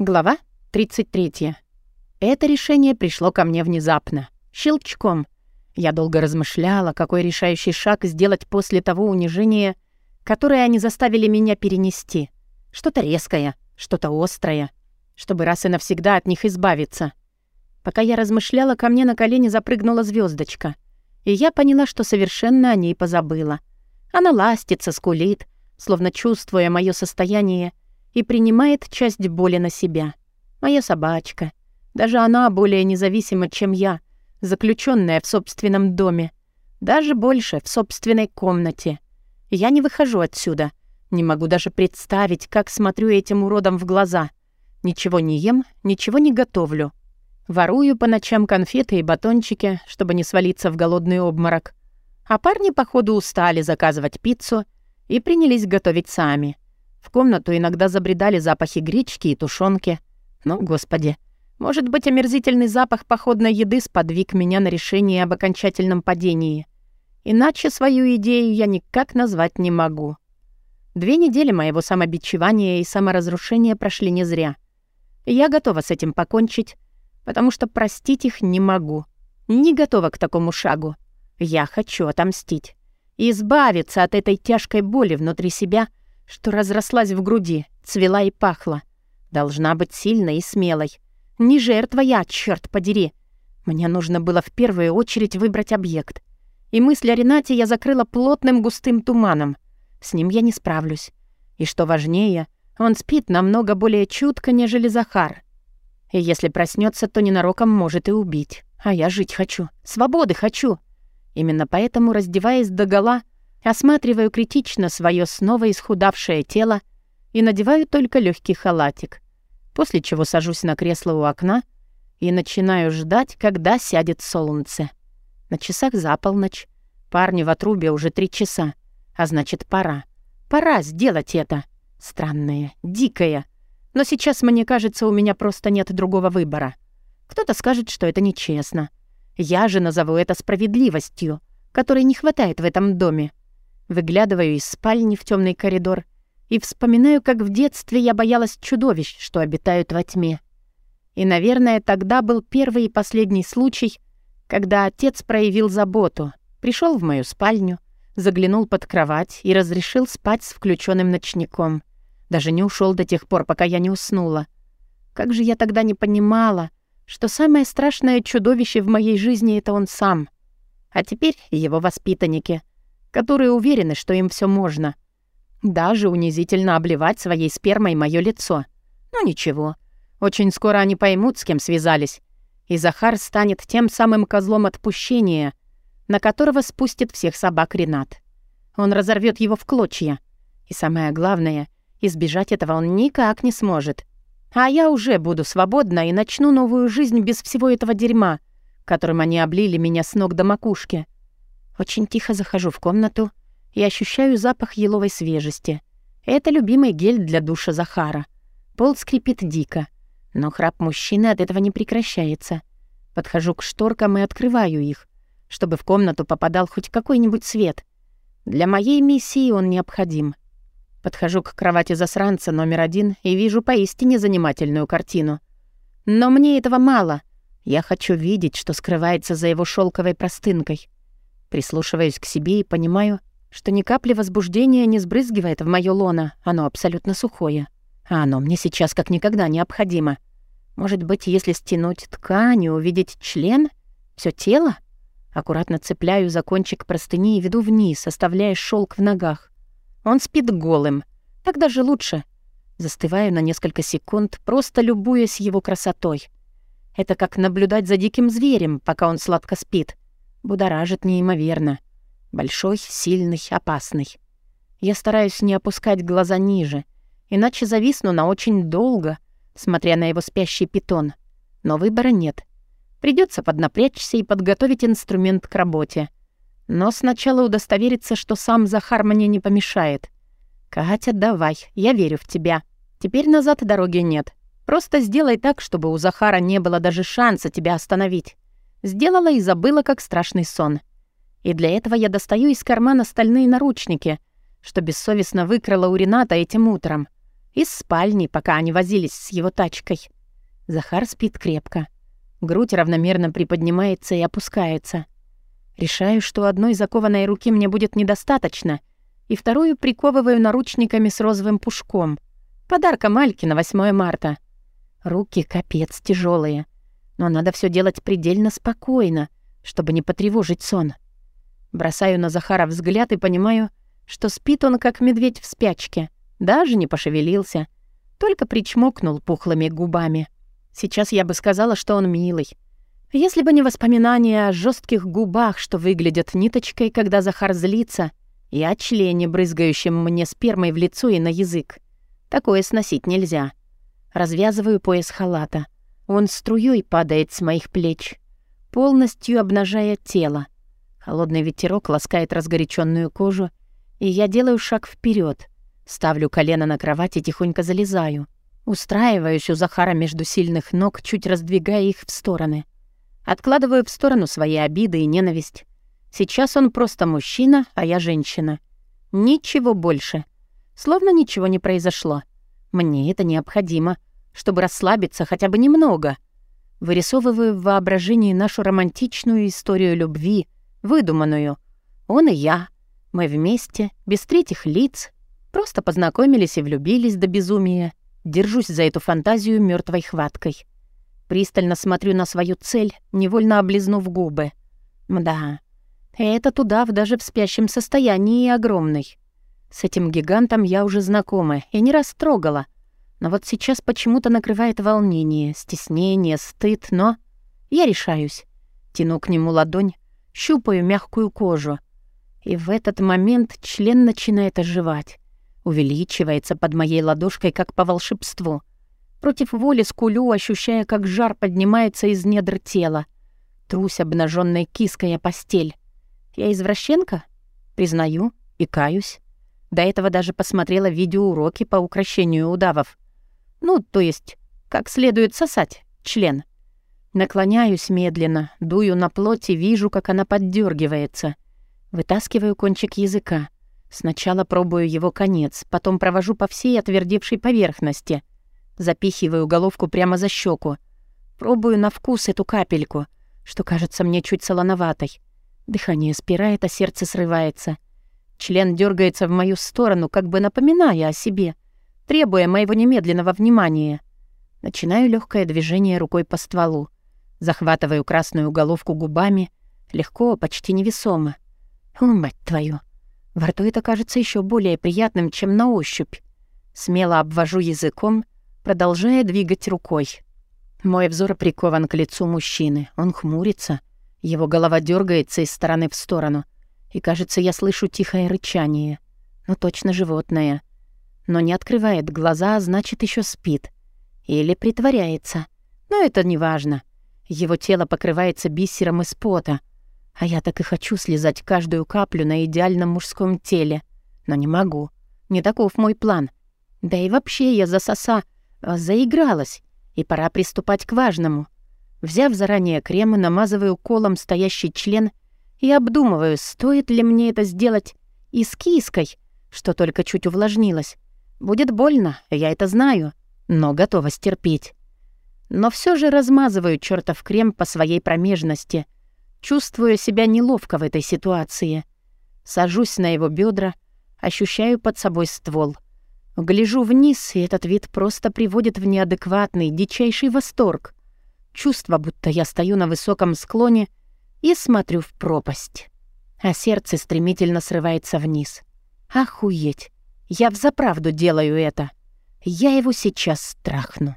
Глава 33. Это решение пришло ко мне внезапно, щелчком. Я долго размышляла, какой решающий шаг сделать после того унижения, которое они заставили меня перенести. Что-то резкое, что-то острое, чтобы раз и навсегда от них избавиться. Пока я размышляла, ко мне на колени запрыгнула звездочка, и я поняла, что совершенно о ней позабыла. Она ластится, скулит, словно чувствуя мое состояние, и принимает часть боли на себя. Моя собачка. Даже она более независима, чем я, заключенная в собственном доме. Даже больше, в собственной комнате. Я не выхожу отсюда. Не могу даже представить, как смотрю этим уродам в глаза. Ничего не ем, ничего не готовлю. Ворую по ночам конфеты и батончики, чтобы не свалиться в голодный обморок. А парни, походу, устали заказывать пиццу и принялись готовить сами. В комнату иногда забредали запахи гречки и тушенки. Ну, господи, может быть, омерзительный запах походной еды сподвиг меня на решение об окончательном падении. Иначе свою идею я никак назвать не могу. Две недели моего самобичевания и саморазрушения прошли не зря. Я готова с этим покончить, потому что простить их не могу. Не готова к такому шагу. Я хочу отомстить. избавиться от этой тяжкой боли внутри себя — что разрослась в груди, цвела и пахла. Должна быть сильной и смелой. Не жертва я, черт подери. Мне нужно было в первую очередь выбрать объект. И мысль о Ренате я закрыла плотным густым туманом. С ним я не справлюсь. И что важнее, он спит намного более чутко, нежели Захар. И если проснется, то ненароком может и убить. А я жить хочу, свободы хочу. Именно поэтому, раздеваясь догола, Осматриваю критично свое снова исхудавшее тело и надеваю только легкий халатик, после чего сажусь на кресло у окна и начинаю ждать, когда сядет солнце. На часах за полночь. Парни в отрубе уже три часа. А значит, пора. Пора сделать это. Странное, дикое. Но сейчас, мне кажется, у меня просто нет другого выбора. Кто-то скажет, что это нечестно. Я же назову это справедливостью, которой не хватает в этом доме. Выглядываю из спальни в темный коридор и вспоминаю, как в детстве я боялась чудовищ, что обитают во тьме. И, наверное, тогда был первый и последний случай, когда отец проявил заботу, пришел в мою спальню, заглянул под кровать и разрешил спать с включенным ночником. Даже не ушел до тех пор, пока я не уснула. Как же я тогда не понимала, что самое страшное чудовище в моей жизни — это он сам. А теперь его воспитанники — которые уверены, что им все можно. Даже унизительно обливать своей спермой мое лицо. Ну ничего. Очень скоро они поймут, с кем связались. И Захар станет тем самым козлом отпущения, на которого спустит всех собак Ренат. Он разорвет его в клочья. И самое главное, избежать этого он никак не сможет. А я уже буду свободна и начну новую жизнь без всего этого дерьма, которым они облили меня с ног до макушки. Очень тихо захожу в комнату и ощущаю запах еловой свежести. Это любимый гель для душа Захара. Пол скрипит дико, но храп мужчины от этого не прекращается. Подхожу к шторкам и открываю их, чтобы в комнату попадал хоть какой-нибудь свет. Для моей миссии он необходим. Подхожу к кровати засранца номер один и вижу поистине занимательную картину. Но мне этого мало. Я хочу видеть, что скрывается за его шелковой простынкой. Прислушиваюсь к себе и понимаю, что ни капли возбуждения не сбрызгивает в моё лоно, оно абсолютно сухое. А оно мне сейчас как никогда необходимо. Может быть, если стянуть ткань и увидеть член, все тело? Аккуратно цепляю за кончик простыни и веду вниз, оставляя шелк в ногах. Он спит голым. Так даже лучше. Застываю на несколько секунд, просто любуясь его красотой. Это как наблюдать за диким зверем, пока он сладко спит. Будоражит неимоверно. Большой, сильный, опасный. Я стараюсь не опускать глаза ниже, иначе зависну на очень долго, смотря на его спящий питон. Но выбора нет. Придется поднапрячься и подготовить инструмент к работе. Но сначала удостовериться, что сам Захар мне не помешает. «Катя, давай, я верю в тебя. Теперь назад дороги нет. Просто сделай так, чтобы у Захара не было даже шанса тебя остановить. Сделала и забыла, как страшный сон. И для этого я достаю из кармана стальные наручники, что бессовестно выкрала у Рената этим утром. Из спальни, пока они возились с его тачкой. Захар спит крепко. Грудь равномерно приподнимается и опускается. Решаю, что одной закованной руки мне будет недостаточно, и вторую приковываю наручниками с розовым пушком. Подарка Мальки на 8 марта. Руки капец тяжелые, но надо все делать предельно спокойно, чтобы не потревожить сон. Бросаю на Захара взгляд и понимаю, что спит он как медведь в спячке. Даже не пошевелился, только причмокнул пухлыми губами. Сейчас я бы сказала, что он милый. Если бы не воспоминания о жестких губах, что выглядят ниточкой, когда Захар злится, и о члене, брызгающем мне спермой в лицо и на язык. Такое сносить нельзя. Развязываю пояс халата. Он струей падает с моих плеч, полностью обнажая тело. Холодный ветерок ласкает разгоряченную кожу, и я делаю шаг вперед, ставлю колено на кровать и тихонько залезаю. Устраиваюсь у Захара между сильных ног, чуть раздвигая их в стороны. Откладываю в сторону свои обиды и ненависть. Сейчас он просто мужчина, а я женщина. Ничего больше. Словно ничего не произошло. Мне это необходимо, чтобы расслабиться хотя бы немного. Вырисовываю в воображении нашу романтичную историю любви, выдуманную. Он и я. Мы вместе, без третьих лиц. Просто познакомились и влюбились до безумия. Держусь за эту фантазию мертвой хваткой. Пристально смотрю на свою цель, невольно облизнув губы. Мда, этот удав даже в спящем состоянии огромный. С этим гигантом я уже знакома и не растрогала. Но вот сейчас почему-то накрывает волнение, стеснение, стыд, но... Я решаюсь. Тяну к нему ладонь, щупаю мягкую кожу. И в этот момент член начинает оживать увеличивается под моей ладошкой, как по волшебству. Против воли скулю, ощущая, как жар поднимается из недр тела. Трусь обнаженной киской о постель. Я извращенка? Признаю и каюсь. До этого даже посмотрела видеоуроки по украшению удавов. Ну, то есть, как следует сосать член. Наклоняюсь медленно, дую на плоть и вижу, как она поддергивается. Вытаскиваю кончик языка. Сначала пробую его конец, потом провожу по всей отвердевшей поверхности. Запихиваю головку прямо за щеку. Пробую на вкус эту капельку, что кажется мне чуть солоноватой. Дыхание спирает, а сердце срывается. Член дергается в мою сторону, как бы напоминая о себе, требуя моего немедленного внимания. Начинаю легкое движение рукой по стволу. Захватываю красную головку губами, легко, почти невесомо. О, мать твою! Во рту это кажется еще более приятным, чем на ощупь. Смело обвожу языком, продолжая двигать рукой. Мой взор прикован к лицу мужчины. Он хмурится. Его голова дергается из стороны в сторону. И, кажется, я слышу тихое рычание. Ну, точно животное. Но не открывает глаза, а значит, еще спит. Или притворяется. Но это не важно. Его тело покрывается бисером из пота — а я так и хочу слезать каждую каплю на идеальном мужском теле. Но не могу. Не таков мой план. Да и вообще я засоса... А, заигралась. И пора приступать к важному. Взяв заранее крем, намазываю колом стоящий член и обдумываю, стоит ли мне это сделать и с киской, что только чуть увлажнилось. Будет больно, я это знаю, но готова стерпеть. Но все же размазываю чертов крем по своей промежности, Чувствую себя неловко в этой ситуации. Сажусь на его бедра, ощущаю под собой ствол. Гляжу вниз, и этот вид просто приводит в неадекватный, дичайший восторг. Чувство, будто я стою на высоком склоне и смотрю в пропасть. А сердце стремительно срывается вниз. Охуеть! Я взаправду делаю это. Я его сейчас страхну.